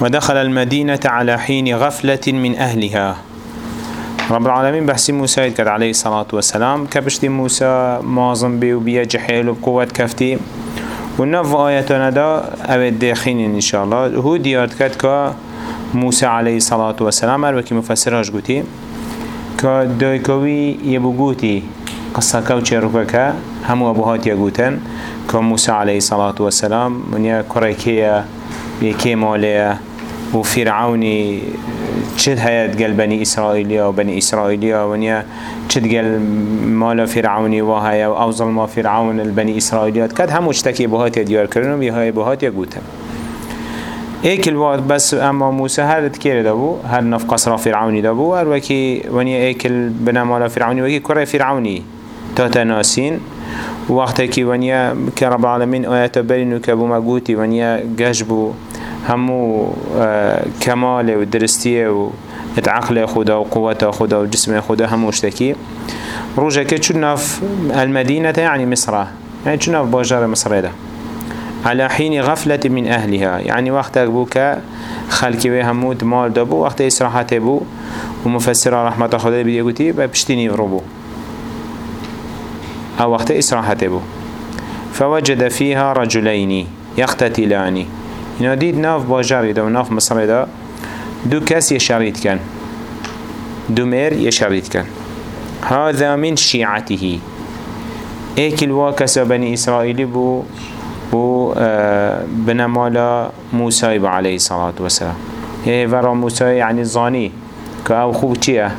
ودخل المدينة على حين غفلة من أهلها. رب العالمين بحسي موسى يذكر عليه الصلاة والسلام. كبشتي موسى معظم بي وبيا جحيل وبقوة كفتي. ونف آياتنا دا أبد داخين إن شاء الله. هو ديارت كد كا موسى عليه الصلاة والسلام. أروكي مفسرهاش قوتي. كا دايكوي يبو قوتي. قصة كوچه ركوكا همو أبوهات يقوتن كا موسى عليه الصلاة والسلام. من يا كوريكيا يكي ماليا وفرعوني چد هيات قل بني إسرائيليا وبني إسرائيليا ونيا چد قل مالا فرعوني وهايا أو ظلم فرعون البني إسرائيليات كد همو اشتكي بهات ديار كرنو بيهاي بهات يقوتن إيك الوقت بس أما موسى هر تكير دابو؟ هر نف قصر فرعوني دابو؟ هر وكي ونيا إيك بنا مالا فرعوني وكي كره فرعوني. تاتا ناسين. وقتا كي ونيا كرب العالمين آيات برينو كابو مقوتي ونيا قجبو همو كمال ودرستية و عقل خدا وقوة خدا وجسم خدا همو اشتكي روجا كي ناف المدينة يعني مصر يعني ناف باجار مصر ده. على حين غفلة من أهلها يعني وقت بوك خلقي وهمود مال دابو وقت إسراحات بو ومفسر رحمة خدا بيقولي بشتيني ربو أو وقت إسراحات بو. فوجد فيها رجلين يقتتلان يناديد ناف باجاري دا وناف مصر دا دو كاس يشاريت كان. دو مير يشاريت كان. هذا من شيعته. إيك الواكس بني إسرائيل بو و بنمالا موسى عليه الصلاة والسلام. هي فرا موسى يعني الظاني. كأو خوب چيه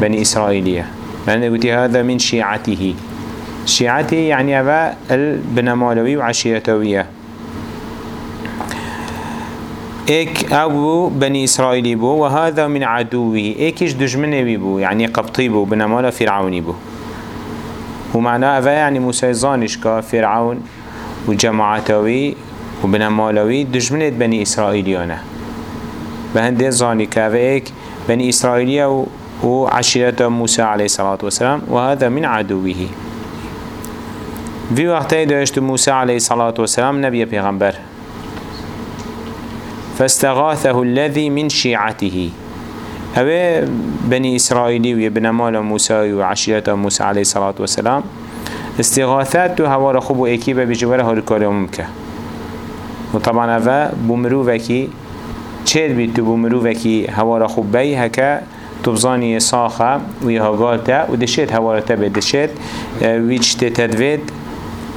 بني إسرائيلية لأنه قلت هذا من شيعته. شيعته يعني أبا البنمالوي وعشيرتوية إيك أبو بني اسرائيل بو وهذا من عدوه ايكش دجمنه بو؟ يعني قبطي بو بنمالا فرعوني بو. ومعناه أفا يعني موسى زانش كفرعون وجماعتوي وبنمالوي دجمنه بني إسرائيليانه. بهنده زاني كافيك بني إسرائيلية وعشيرة موسى عليه الصلاة والسلام وهذا من عدوه. في وقت داشت موسى عليه الصلاة والسلام نبي پیغمبر فاستغاثه الذي من شيعته. هذا بني إسرائيلي ويبن مال موسى وعشيرة موسى عليه الصلاة والسلام استغاثات تو هوا خوب اكيبه بجواره هالكاري ممكن وطبعا هذا بمروفكي چهل بيت بمروفكي هوا خوب بي هكا تبزاني صاخة ويها قالتا ودشيت هوا تبه دشيت ويش تتدفيد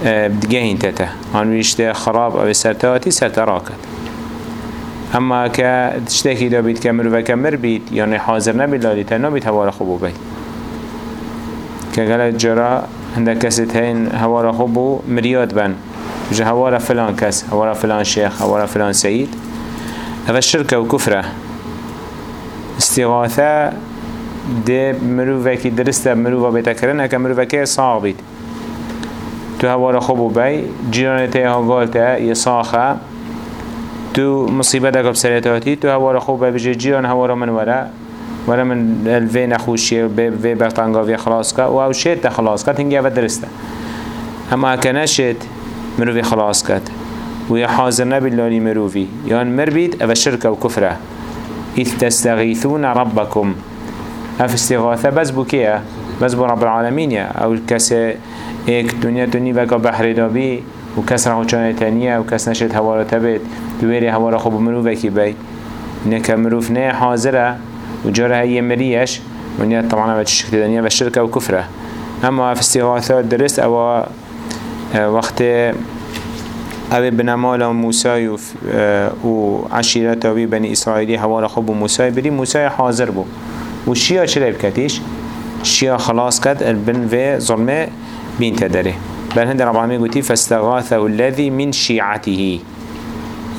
بدقين تتا عن ويش خراب أو سرتاتي سرتراكت اما که تشتكي دا بيت كمر و كمر بيت يعني حاضر نبي لاليتا نبيت هوا خوب بي كغلت جرا هنده کسی هين هوا خوب مرياد بن. جا هوا فلان كس هوا فلان شيخ هوا فلان سيد هذا الشركة وكفرة استغاثة ده مروفكي درسته مروفا بيتكرن هكا مروفكي صاغ تو هوا خوب بي جيرانته ها قالته يصاخه تو مصيبة دقب سريتاتي تو هوا خوب بيجي جيران هوا من ورا ورا من نخوشي في بغتانغا في خلاص كا و أو شيت خلاص كات هنگي اول درسته اما كنشت مروفي خلاص كات ويا حاضر نبي اللي مروفي يان مربيت أو شركة وكفرة إذ تستغيثون ربكم اف استغاثة بس بكيه بس بو رب العالمين يا أو كسي ايك دنيا دنيا بقى بحر دابي وكسر هوچانه تانية وكس نشد هوا تبت دويري هوا خوب مروفي بي نكا مروف نه حاضره وجاره هي مريش ونيا طبعا بتشكت دنيا بالشركة وكفرة أما في استغاثات درست آه، وقت أبي بنمال موسى آه، وعشيرته بني إسرائيل حوال خب موسى بري موسى حاضر بو. والشيا چرا بكتيش الشيا خلاص كد البن في ظلمه بين تدري بل هند رب العالمين قلتي فاستغاثه الذي من شيعته.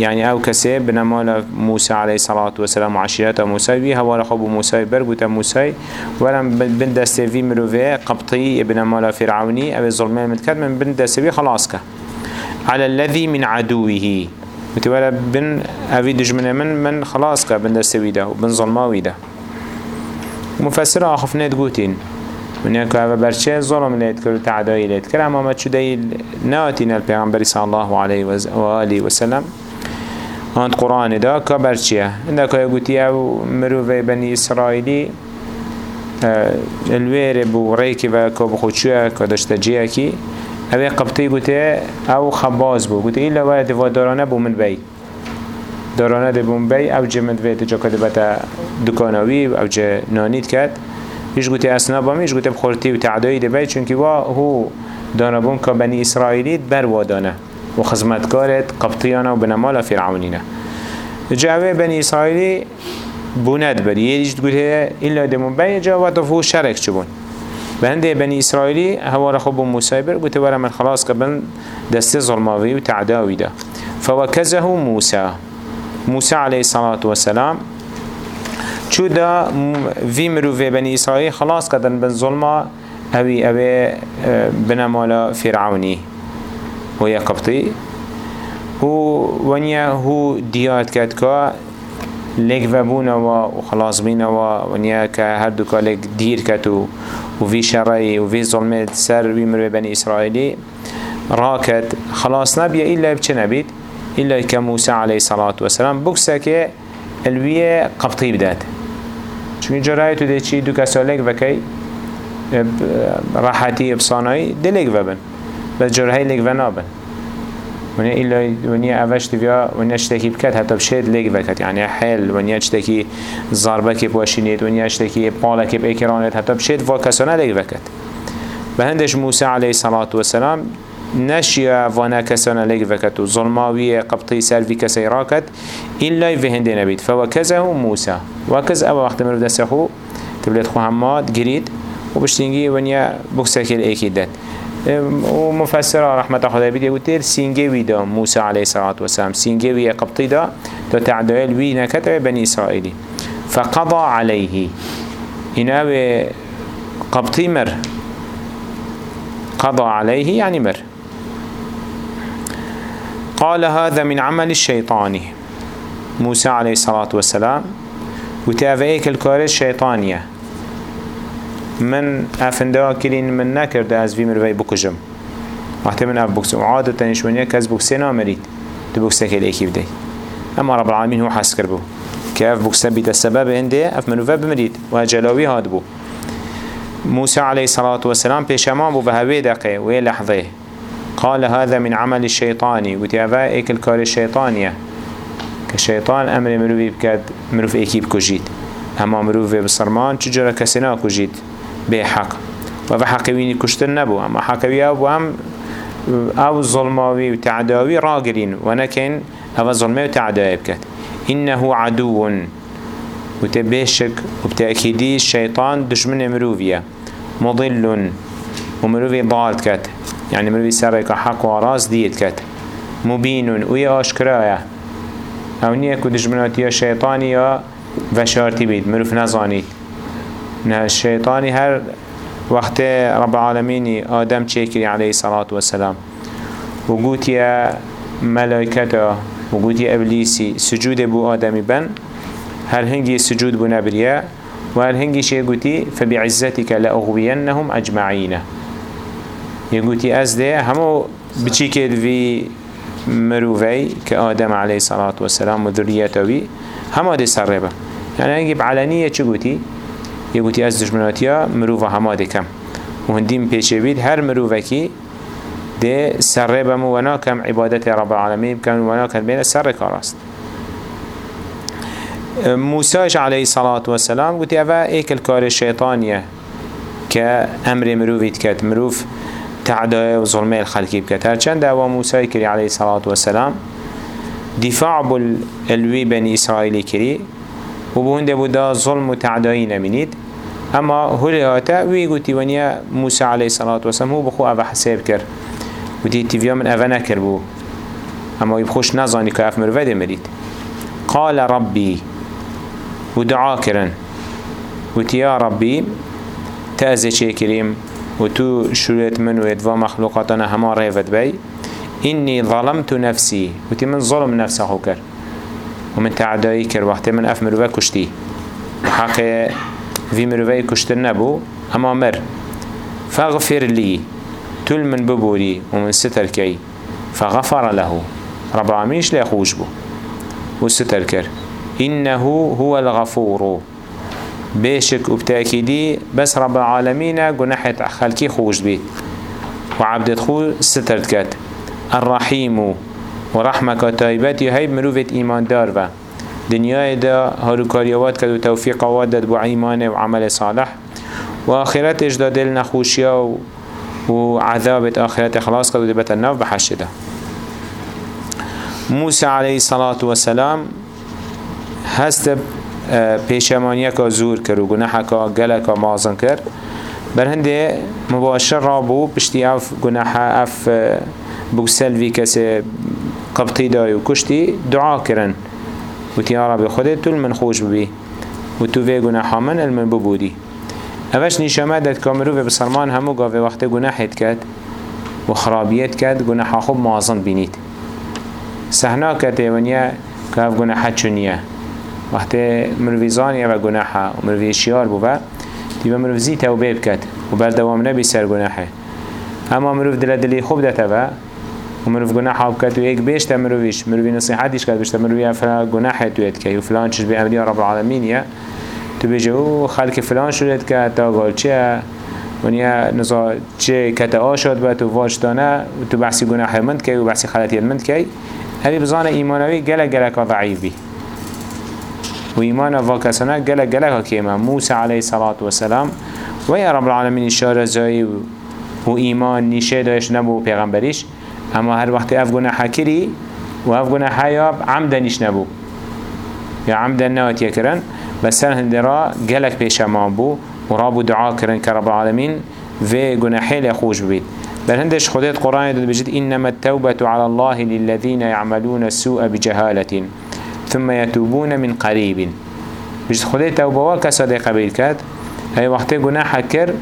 يعني أو كسي بنمال موسى عليه الصلاة والسلام وعشيرته موسى بي هوا لخب موسى برقوة موسى. ولم بن دسته في مروفي قبطي بنمال فرعوني أو ظلمان متكد من بن دسته في خلاص على الذي من عدوه. متولا بن اوي دجمنة من من خلاص كا بن دسته ده وبن ظلماوي ده مفسر آخفنه تقوتين من يكو هذا برشة ظلم ليت كر وتعداء ليت كر أما ما تشو دايل ناتين البيغمبر صلى الله عليه وآله وسلم هاند قرآن دا كبر چيه عندك يقولي أو مروفي بني إسرائيلي آه، الوير بو ريكي و كو بخوشوه كو دشتجيه كي اوه قبطي قلت أو خباز بو قلت إلا ولد و دارانه بو من بي دارانه ده بو من بي أو جمد ويت جا كده بتا دكانوي أو جا نانيت كد يش قلت اسنا بامي يش قلت بخورتي و تعداي ده چونكي وا هو دانبون که بني إسرائيلي بر وادانه و خزمتكارت قبطيانا و بنمالا فرعونينا. جاوه بني إسرائيلي بوند بری یه تقول هي إلا دمون بين جا وطفو شرك چبون بهنده بني إسرائيلي هوا رخبو موسى بر قلت ورا من خلاص قبل دست ظلماوي و تعداوي ده فوكزه موسى موسى عليه الصلاة والسلام چو دا في مروفي بني إسرائيل خلاص قدن بن ظلمه اوی اوی بنمالا فرعونی و یا قبطی و ونیا هو دیاد کد که لگ و و خلاص بینا و ونیا که هر دو که لگ دیر کد و وی شرعی و وی ظلمت سر وی مروی بنی اسرائیلی. راكت خلاص نبيه إلا بچه نبيت إلا كموسى عليه الصلاة والسلام بكسا كي الوية قبطي بدات چون جرائتو دي چي دو كسالك وكي راحتی بصانایی دلیک ببن بس جرهی لیک و نابن. ونیا ایلا ونیا اوش تبیا ونیا اشتکی بکت حتی بشید لیک بکت یعنی حل ونیا اشتکی ضربه که باشینید ونیا اشتکی پاله که بیکرانید حتی بشید و کسانه لیک بکت به هندش موسی علیه الصلاة والسلام نشيا وانا كسانا لك فكتو ظلماوية قبطي سلفي كسي راكت إلا في هندي نبيت فوكزه موسى وكز أول وقت مرف دسخو تبلت خو همات قريد وبشتنجي ونيا بوكسكيل ايكي دات ومفسر رحمة خدا بيدي وتير سينجي ويدا موسى عليه الصلاة والسلام سينجي ويا قبطي دا تتعدل وينا كتب بني إسرائيلي فقضى عليه هنا قبطي مر. قضى عليه يعني مر. قال هذا من عمل الشيطان. موسى عليه الصلاة والسلام وتابعيك الكارث الشيطانية من افنده كرين من نكرده از في مروي بكجم وقتی من اف بوكس وعادة تنشونيا كاز بوكسي نامريد دو بوكسي كده ايكي بدي اما رب العالمين هو حس كربو كاف بوكسي بيت السبب عنده اف منوفا بمريد وجلاوي هاد بو. موسى عليه الصلاة والسلام بيشمان بو بهوي دقي وي لحظه. قال هذا من عمل الشيطاني وتيابا إيك الكار الشيطانية. كشيطان أمر مروفي بكاد مروف ايكي بكجيد أما مروفي بصرمان چجرا كسنا كجيد بحق و حقويني كشتر نبو. أما حقوي أو هم أو ظلماوي وتعداوي راقرين ونكن أو ظلماوي وتعداوي بكت إنه عدو. وتبشك وبتأكيدي الشيطان دشمن مروفيا مضل. ومروفي ضال كت يعني مروفي سرق حق وراس ديت كت. مبين ويا أشكرايا. أو نيكو دشمناتي الشيطاني يا وشارتي بيت. مروف نزانيت نه الشيطاني هر وقت رب العالمين آدم تشكري عليه الصلاة والسلام. وقوت يا ملائكته وقوت يا إبليسي سجود بو آدمي بن. هل هنجي سجود بو نبريا وهل هنجي شيء قوتي فبعزتك لأغوينهم أجمعين. يقولي أزده همو بچيكد في مروفي كآدم عليه الصلاة والسلام وذريته همو دي سربه يعني هنجي بعلانية چه قوتي يقولي از دشمناتيا مروفا هما دكم وهندين پیچه بید هر مروفكي ده سر بمو وناكم عبادت رب العالمين بكم وناكم بين سر كاراست موسى عليه الصلاة والسلام قلت أفا ايك الكار الشيطانية كأمر مروفيت كات مروف تعداء وظلمي الخلقي بكات هرچند أوا موسى كري عليه الصلاة والسلام دفاع بالوي بني إسرائيل كري و بونده بودا ظلم و تعدایی اما هلی هاتا وی گوتی ونیا موسی علیه الصلاة والسلام هو بخو اوه حساب کر گوتی تیویا من اوه نکر بو. اما خوش نزانی که اف مروده مرید. قال ربي ودعا كرن وتي يا ربي تأذي شكريم وتو شريت من ويدفا مخلوقاتنا هما ريفت بي إني ظلمت نفسي وتي من ظلم نفسه كر ومن تعدایی کر وقتی من اف مروه کشتی. حق في مروه کشتر نبو. اما مر. فاغفر لي تل من ببوري ومن ستر كي فغفر له. رب العالمين لا خوش بو. وستر كر إنه هو الغفور. بيشك وبتأكيدي بس رب العالمين جناحة خلقي خوش بيت وعبدت خو ستر كت الرحيم ورحمة كتايبتي هاي مروفة إيمان دار با. دنيا دا هاروكاريوات كدو توفيق وادد بو إيمان وعمل صالح. وآخرت اجداد النخوشيا وعذاب آخرت خلاص كدو دبت النف بحشدة. موسى عليه الصلاة والسلام هست پیشمانیه که زور کرد و گناه که گله که مازن کرد. بر هنده مباشر را بو پشتی اف گناه اف بو سلوی کسی قبطی داری و کشتی دعا کرن. و تیارا به خودت تول من خوش ببی. و تو وی گناه من المن ببودی اوش نیشامه داد کامرو و بسرمان همو گاوه وقت گناهت کرد و خرابیت کرد گناه خوب مازن بینید سحنا کته ونیا که اف گناه چونیه وقتی مروی زانی و گناه و مروی شیار بوه دیو مروی زی توبه بکد و بردوام نبی سر گناهه. اما مروی دل دلی خوب دته و و مروی گناه بکد و یک بیشتر مرویش مروی نصیحتیش کد بیشتر مروی افلا گناه توید که و فلان چش به امری رب العالمین یا تو بیجه أو خلق فلان شدید که تا گال چه ونیا نزا چه کتا آشاد با تو واجدانه تو بحثی گناه مند که و بحثی خلطیت مند که. هذه بزان إيمانوي جل جل ضعيف بي وإيمان وكسنا جل جل كيما موسى عليه الصلاة والسلام ويا رب العالمين إشارة زي وإيمان نشاد دايش نبو پیغمبريش أما هر وقت أفغنا حكري وأفغنا حياب عمدا نش نبو يا عمدا نوات يكرن بس هندرا جلك بيشمان بو ورابو دعاء كرن كرب العالمين في جناحي خوش بيت بل هندش خديت قرآن بجد إنما التوبة على الله للذين يعملون السوء بجهالة. ثم يتوبون من قريب. بجد خديت توبة وكسد قبيل كات هاي وقت جناح كر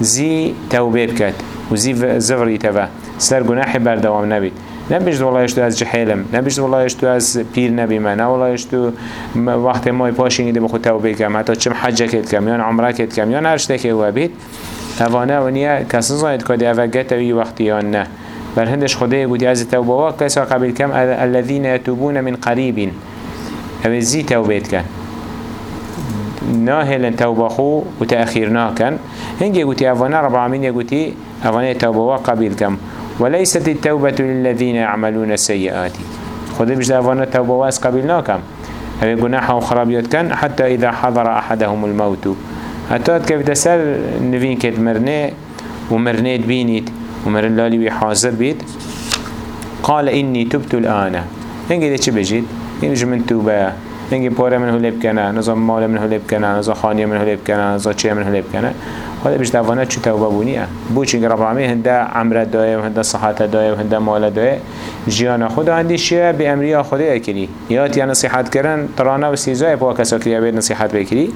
زي توبة بكات وزي زغري تبا سر جناح بردوام نبي نبيجد والله يشتو از جحيلم نبيجد والله يشتو از بير نبي ما نه والله يشتو وقت ما يباشين دي بخو توبه كم حتى چم حجه كت كم يان عمره كت كم يان هرشته که هو بيت اوانه ونیا کسی زاید که دی اوگت وی وقتیان نه. بل هندش خدای گویی از توبه وا کسی قبل کم الذين يتوبون من قريب أو زی توبیت کن. ناهل توبه خو و تأخیر ناکن. هنگی گویی اوانه رب العالمین گویی اوانه توبه وا قبل کم. وليست التوبة للذين يعملون السيئات خذ بجد أفانا التوبة واس قبل ناكم هذا جناح وخرابيات كان حتى إذا حضر أحدهم الموت. حتى كيف تسال نفين كت مرنه ومرنيت بينيت ومرن لالي حاضر بيت قال إني تبت الآن. إنجي ده چه بجيت إنجي من توبة إنجي بورا من هلب كنا نظام مال من هلب كنا نظام خانية من هلب كنا نظام چه من هلب كنا خدا بيش دوانا چو توبة بونيا بوچين رب العالمين هنده عمره دايه وهنده صحت دايه وهنده مال دايه جيانا خدا عندي شيء بأمريا خدا يكري يات يا نصيحت كرن ترانا وسيزاي بوا كسا كريا بيت نصيحت بكري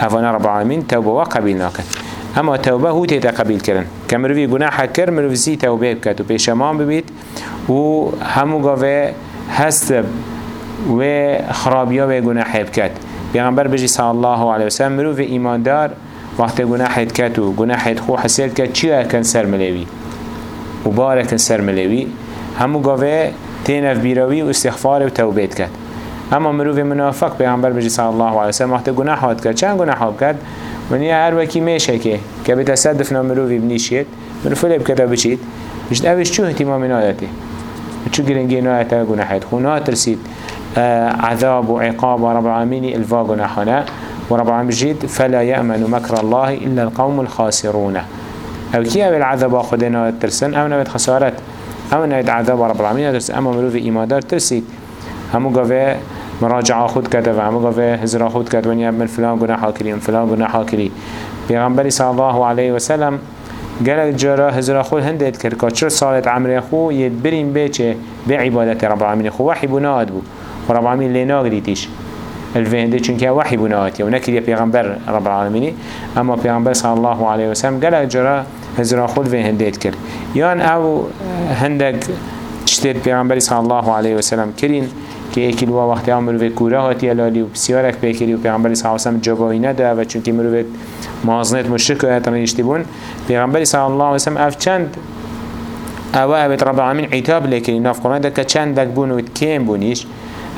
افانا رب العالمين توبة وقبيل ناكن اما توبه هو تيتا قبيل كرن كمروي گناح كر مروي زي توبه بكت و پیشمان ببيت و همو گاوه هست و خرابیا و گناح بكت پیغمبر بجي صلى الله عليه وسلم مروي ایمان دار وقت گناحت کت و گناحت خو حسیل کت چی کن سر ملیوی؟ و بارکن سر ملیوی. همو گاوه تینف بیروی و استغفار و توبیت کت اما مروف منافق پیغمبر بجی صلی الله علیه وسلم وقت گناحات کت چند گناحات کت ونی هر وکی میشه که که به تصدف نامروفی بنیشید مروف لیب کتا بچید. بجد اوش چو احتمام نادته چو گرنگی نایتا گناحت خو ناترسید. عذاب و عقاب و رب العالمین الفا گناحانه ورب العالمين بجيد فلا يأمن مكر الله إلا القوم الخاسرون. أو كي العذاب خدنا ترسن. أو نبت خسارت. أو نبت عذاب رب العالمين ترسن. أما مروف إيمادار ترسيد همو قوة مراجعة خود كتب همو قوة هزرا خود كتب ونيا من فلان قناح كري من فلان قناح كري بيغنبري صلى الله عليه وسلم قال جرا هزرا خود هندت كر كاتشر صالت عمري خو؟ يدبرين بيچه بعبادة رب العالمين خو. وحي بناد ورب العالمين لنا قريتيش الفهنده چونکه وحی بناواتی و نکریه پیغمبر رب العالمینی أما پیغمبر صلی الله علیه وسلم گل جرا هزرا خود فهنده کرد یان أو هندک چتید پیغمبر صلی الله علیه وسلم کرین که یکی لوا وقتی هم مروه کوره هاتی الالی و بسیارک بکری و پیغمبر صلی الله علیه وسلم جوابی نده و چونکه مروه مازنت مشرک و اتنا یشتیبون پیغمبر صلی الله علیه وسلم اف چند؟ اوه ابت رب العالمین عتاب لکری ناف قرآن ده که چند دک بون و کم بونیش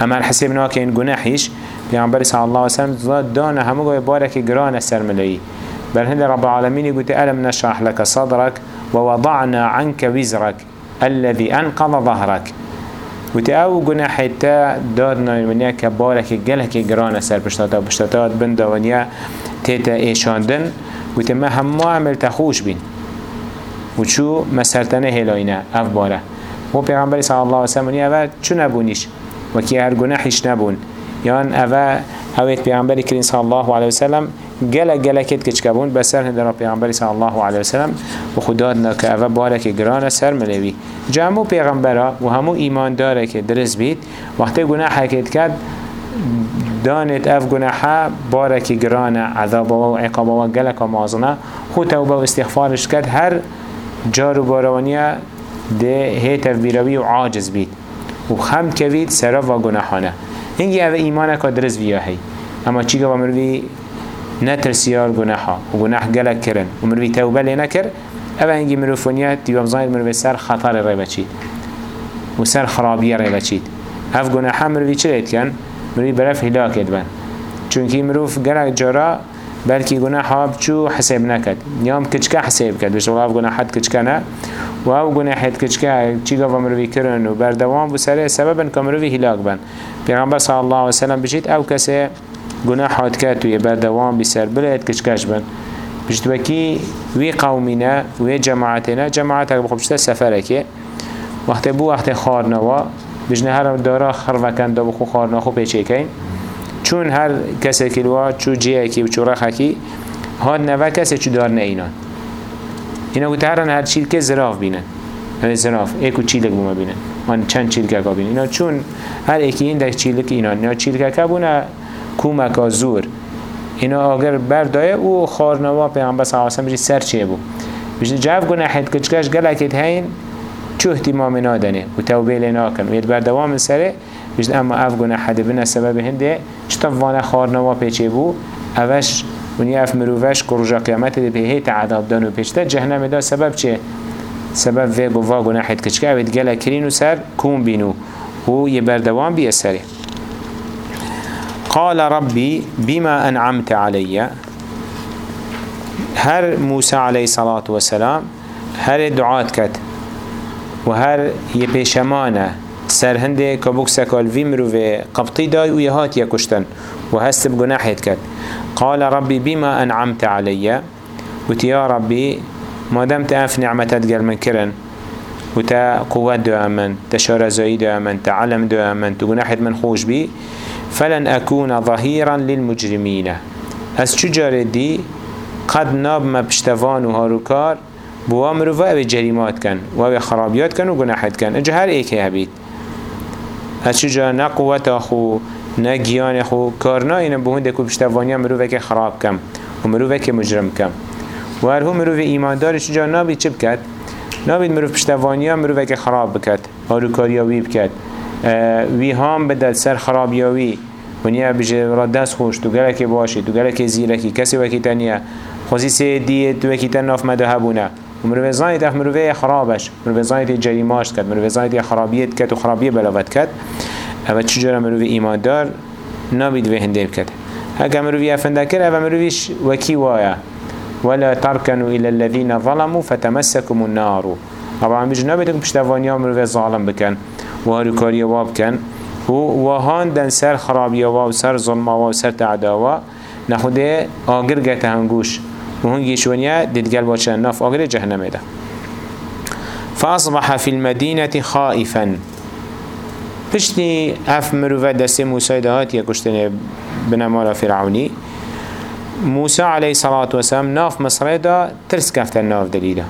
أما الحساب ناكين گناحيش پیغمبر صلى الله عليه وسلم دانا همو گوه بارك گران سر بل هند رب العالمين يقول ألم نشرح لك صدرك ووضعنا عنك وزرك الذي أنقض ظهرك. وتي أو تا ونیا که بارک گله که گرانه سر پشتاتا پشتاتا بند ونیا تیتا ایشاندن وتي ما هم عمل تخوش بین و چو مسرتنه هلاینه اف باره و پیغمبر صلی الله علیه وسلم ونیا چو نبونیش و کی هر گناحیش نبون یان اوه اوید پیغمبر کرین صلی الله علیه وسلم گله گله کت کچ بسر هندرا پیغمبر صلی الله علیه وسلم و خدا دنا که بارک گران سر ملوی. جمعو پیغمبرا و همو ایمان داره که درست بید وقتی کرد دانت اف گناحا بارك گرانه عذاب و عقاب و گلک و مازنه. خود توبه و استغفارش کرد هر جار و باروانیه ده هیت بیروی و عاجز بید. و خمد کوید سرا و گناحانه اینگی أو ایمانه که درست بیاهی اما چی که مروی نترسیار گناحا و گناح گلک کرن. و مروی توبه لی نکر. أو اینگی مروفونیت دیو بزاید مروی سر خطر ری بچید. و سر خرابیه ری بچید. اف گناحا مروی چه لید کن؟ برف هلاکت بن چونکی مروف گلک جارا بلکی گناه ها بچو حساب نکد. نیام کچکه حساب کد. بشه اف گناه حد کچکه نه. و أو گناه حد کچکه چی گفت مروی کرن و بردوام بسره سببن که مروی هلاک بن پیغمبر صلی الله علیه وسلم بجید أو کسی گناه حد کد و یه بردوام بسر بلد کچکش بن بجد وکی وی قومینا وی جماعتنا جماعتك بخبشتا سفركي وقت بو وقت خارنوا بجنه هر دارا خروکن دا بخو خارنا خو پیچه کن چون هر کسی کلوا چو جیه کی و چو رخه کی هاد نوه کسی چو دار نه اینان اینا گوته هرن هر چیل که زراف بینن. هر زراف ایکو چیلک بوما بینن. من چند چیلکه که بینن اینا چون هر ایکی این در چیلک اینان اینا چیلکه که بونه کومکا زور. اینا اگر بردایه او خارنوا پیغمبر صلی اللہ علیہ وسلم سر چه بو بجد جاف گناه حد کچکش گلکت هین چو اهتمام نادنه و توبه لناکن و ید بردوام سره. بجد اما اف گناه حد بنا سبب هنده. چطف وانا خارنوا پیچه بو اوش ونیا اف مروفش کروجا قیامت ده به هیت عذاب دان و پیچته جهنم دا سبب چه؟ سبب وی بوا گناه حد کچکه اوید گله کرین و سر کون بینو و یه بردوام بی سره. قال ربي بما أنعمت علي هر موسى عليه الصلاة والسلام هر دعات كت وهر يبشمانه سر هنده كبوك سكال في مروفي قبطي داي ويهات يكشتن وهست بجناحيت كت قال ربي بما أنعمت علي. وتي يا ربي ما دمت أف نعمتت قل من كرن وتا قوات دو أمن تشار زايد دو أمن تعلم دو أمن تجناحت من خوش بي فلن أكون ظهيرا للمجرمين. از چجار دي؟ قد ناب ما بشتفان و هاروكار بوا مروفا أو جريمات كان و أو خرابيات كان و كان اجا هر ايكي هبيت از چجار نا قوت خو نا گيان خو كارنا اينا بهنده كو بشتفانيا مروفا که خراب كم و مروفا که مجرم كم و هر هو مروفا ایمان دار چجار نابي چه بكت نابید مروف پشتوانیا مروفا که خراب بکد. هاروکاریا وی بکد. وی هم بدل سر خرابیاوی ونیا بجه را دست خوش تو گلک باشی تو گلک زیرکی کسی وکی تنیا خوزی سه دیه تو وکی تن ناف مده هبونه. و مروه زانیت اخ مروه خرابش. مروه زانیت جریماش کد. مروه زانیت خرابیت کد و خرابیه بلاوت کد. اما چجورا مروه ایمان دار؟ نابید به هنده بکد هکا مروه افنده کر اما مروهش وکی وایا. ولا تركنوا إلى الذين ظلموا فتمسكم النار. طبعا بيجي نبيتكم بشتوانيا مروه ظالم بكن وهارو كاريا وابكن و وهان دن سر خرابيا و سر ظلما و سر تعداوا نخوده آگر گته هنگوش و هنگی شونیا دیدگل باچه ناف آگر جهنم ده فأصبح في المدينة خائفا. پشتی اف مروفه دست موسى دهات یا کشتنه بنمال فرعونی. موسى عليه الصلاة والسلام ناف مصر دا ترس كفت الناف دليلا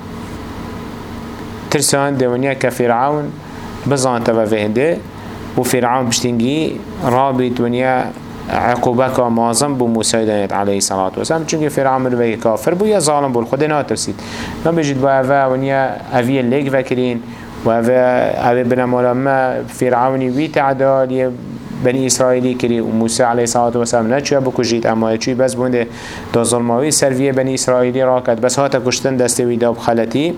ترسان دونيا كفرعون بزان تبا فهنده وفرعون بشتنجي رابط ونيا عقوبك معظم بو موسى دانيت عليه الصلاة والسلام چونك فرعون مروي كافر بو يا ظالم بو الخد ناترسيد ما بيجد بو أفا ونيا أفيا الليك فاكرين وأفا أفا بنا مولا ما فرعوني وي تعدال بني إسرائيلي كري وموسى عليه الصلاة والسلام نچوه بكجيت أما چوي بس بونده دا ظلماوي سروية بني إسرائيلي راكد بس هاتا كشتن دستوي داب خلطي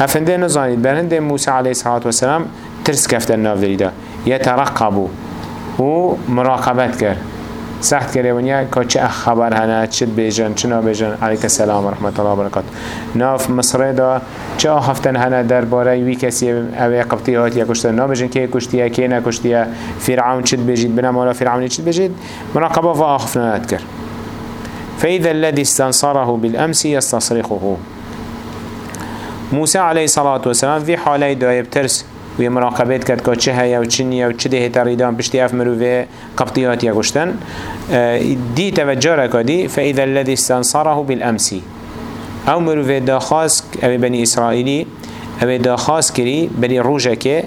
أفنده نزانيد برهنده موسى عليه الصلاة والسلام ترس كفتن ناف دريدا يترقبوا و مراقبت سخت کرده ونیا که چه خبر هنه چه بیجن چه نبیجن علیک السلام و رحمت الله و برکات ناف مصر دا چه هفتن هنه درباره وی کسی اوی قبطی هاتی کشتن نبیجن که کشتیه که نکشتیه فرعون چه بیجید؟ بنا مالا فرعونی چه بیجید؟ مراقبه و آخفنا کرد. فإذا الذي استنصره بالأمس يستصرخه. موسى عليه الصلاة والسلام في حالة دايب ترس و مراقبت کرد که چه هیا و چه نیا و چه ده تریدان پشتی اف مروفه قبطیات یا گشتن. دی توجه رکا دی فإذا الذي استنصره بالأمسي أو مروفه داخاز أو بني إسرائيلي أو داخاز كري بني روجك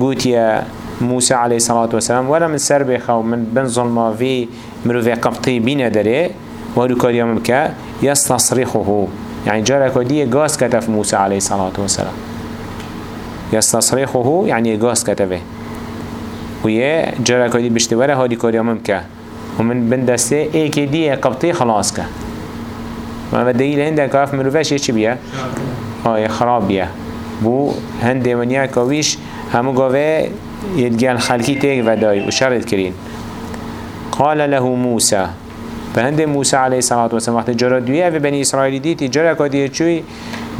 قوت يا موسى عليه الصلاة والسلام ولا من سر بخو من بن ظلما في مروفه قبطي بين داره وهدو كاريا ممكا يستصرخه يعني جارك دي غاز كتف موسى عليه الصلاة والسلام. يستصرخه يعني غاز كتفه ويه جارك دي بشتوره هادي كاريا ممكا ومن بن دسته ايكي دي قبطي خلاص كه. ما بديل هندك اف مروفش يچ بيه آه خراب بيه بو هنده منيا كويش همو قوه يدقال خلقي تيك وداي وشرد كرين قال له موسى. فهند موسى عليه الصلاة والسلام وقت جرى دوية في بني إسرائيل دي تجرى كدية شوي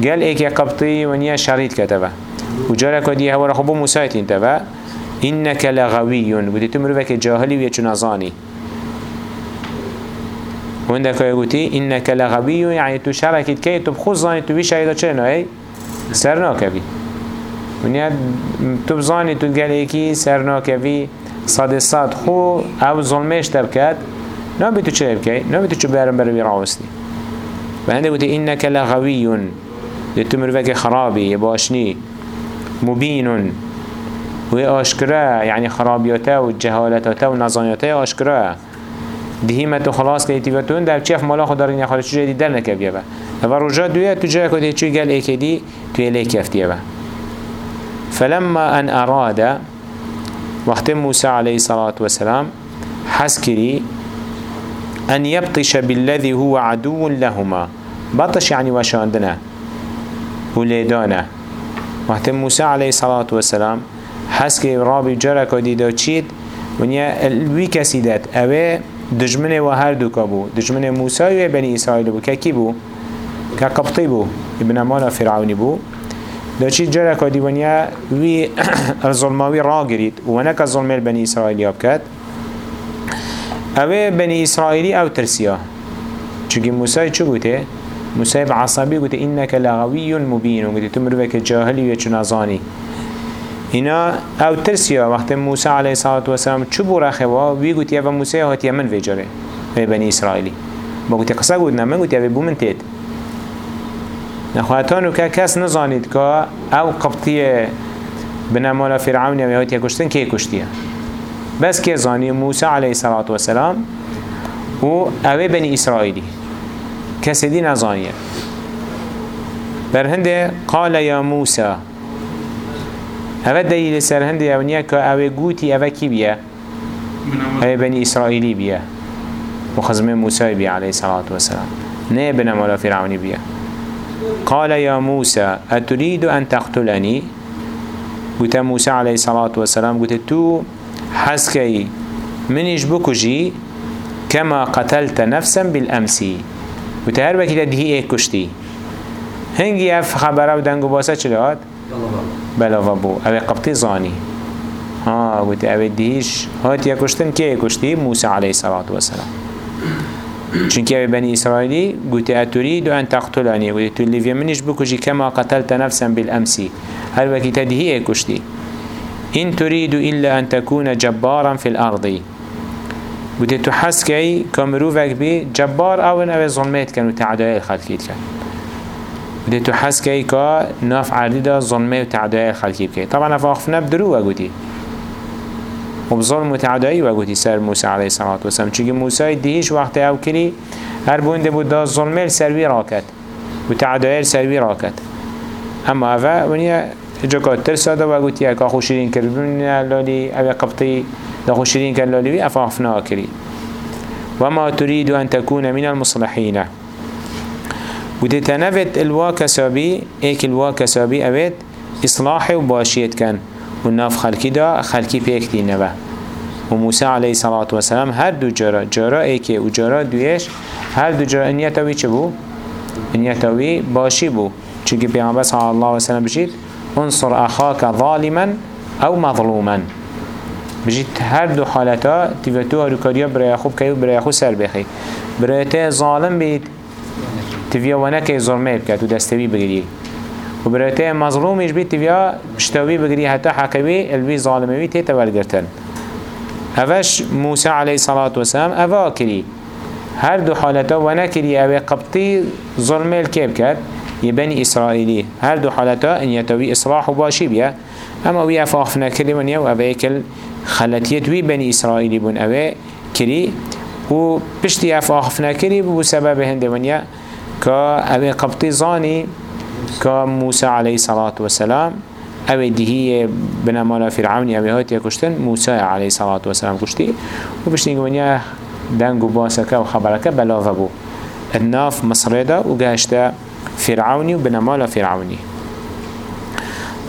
قال إيك قبطي ونيا شريط كتبه وجرى كدية هو رخبو موسى تنتبه إنك لغوي. ودي تمرو بك جاهلي ويچو نظاني وعندك يقولي إنك لغوي. يعني تو شركت كي تبخوز ظاني تو بيش أيضا چنو أي؟ سرناكبي ونیا تو بزانی تو گل ایکی سرناکوی صد صد خو. أو ظلمش تبکت نبي تو چه بكي؟ نبي تو چه برم بروي راوستي. وهنده قلت إنك لغوي. لتمر وكي خرابي باشني. مبين واشكرا يعني خرابياتا وجهالتا ونظانياتا اشكرا دهيمة خلاص كي تبتون ده بچيف مالا خدارين يخالي چو جدي در نكب يبا و رجا دوية تو جاي كده چو قال ايكي دي تو يليك يفت يبا فلما أن أراد وقت موسى عليه الصلاة والسلام حسكري أن يبطش بالذي هو عدو لهما. بطش يعني وشاندنا وليدانا وقت موسى عليه الصلاة والسلام حسكي رابي جرك وديدا چيد ونيا الوي كسي دات. اوه دجمن و هر دو كبو دجمن موسى و بني إسرائيل بو. كاكي بو؟ كقبطي بو. ابن مالا فرعوني بو. دا چی جرک دی ونیا وی الظلماوی را گرید. و ونک الظلم بنی إسرائیل یاب کرد. اوه بني اسرائيلي أو ترسيا چونكي موسى چو گوته موسى بعصبي گوته انك لغوي مبين گوته تمر وك جاهلي و چنازاني هنا أو ترسيا وقت موسى عليه الصلاة والسلام چو بورا خوا وي أو موسى هات يمن وجره بني اسرائيلي با گوته قصه گوتنا من گوته بو من تيت نخواتانو که کس نزانید که أو قبطیه بنمالا فرعون یا هات یکشتن که کشتیه بس که زانی؟ موسی علیه الصلاة والسلام و اوه بنی اسرائیلی. کسی دی نزانیه بر هنده قال یا موسی اوه دلیل سر هنده اونیه که اوه گوتی اوه کی بیه اوه بنی اسرائیلی بیه و خزم موسی بیه علیه الصلاة والسلام نه بنا مولا فرعونی بیه قال يا موسى أتريد أن تقتلني قلت موسى عليه الصلاة والسلام قلت تو حسكي منيش بكجي كما قتلت نفسا بالأمسي وتهر بكي تدهي إيه كشتي هنگي اف خبره و دنگو باسه چلات؟ بلا بو أو قبطي زاني ها قلت أو دهيش هات يا كشتن كي كشتي موسى عليه الصلاة والسلام چونك أو بني إسرائيلي قلت أتريد أن تقتلني قلت تلفي منيش بكجي كما قتلت نفسا بالأمسي هل بكي تدهي إيه كشتي إن تريد إلا أن تكون جبارا في الأرض. بودي تحسكي كمروفك بي جبار أو أو ظلمات كانوا تعداء الخلقيت كان بودي تحسكي كا ناف عديدة ظلمات وتعداء الخلقيت كان طبعا فاخفنا بدرو وقودي وبظلم وتعدائي وقودي سر موسى عليه الصلاة والسلام چونك موسى ديش وقت أو كري هر بونده بود دا ظلمه سروي راكت وتعداء سروي راكت أما أفا ونيا جا ترسا دا و گوتی اکا خوشیرین کردن لالی أو قبطی دا خوشیرین کرد لالی وی افافنا کری وما تريد أن تكون من المصلحين. ودي تنفت الواك سابي إيك الواك سابي أبيت إصلاحي وباشيت كان. والناف خلقي دا خلقي بيكتي نبا. وموسى عليه الصلاة والسلام هر دو جرا جرا إيكي و جرا دويش هر دو جرا انيتوي چه بو؟ انيتوي باشي بو. چونكي پیغمبر صلى الله عليه وسلم بجيت انصر أخاك ظالما أو مظلوما. بجيت هر دو حالتا تیوتو هروکاریا برای خوب که برای خوب سر بخی. برای ته ظالم بید. تیویا ونکه ظلمه بکد و دستوی بگیری. و برای ته مظلومش بید تیویا پشتوی بگیری حتی حکوی الوی ظالموی ته تولگرتن. اوش موسى عليه الصلاة والسلام اوه کری. هر دو حالتا ونکری اوه قبطی ظلمه الكيب كد يبني إسرائيلي هر دو حالتا ان يتوي إصلاح و بيا اما وی افاقف نکری من یو اوه خلطیت وی بنی اسرائیلی بون اوه کری و پشتی افاقف نکری بو سبب هنده ونیا که اوه قبطی زانی که موسى علیه صلاة و سلام اوه دیهی بنامالا فرعونی اوه هاتی کشتن موسى علیه صلاة و سلام کشتی و پشتی ونیا دنگو باسکه و بلاوه بو. الناف مصر دا و گهشتا فرعوني وبنمال فرعوني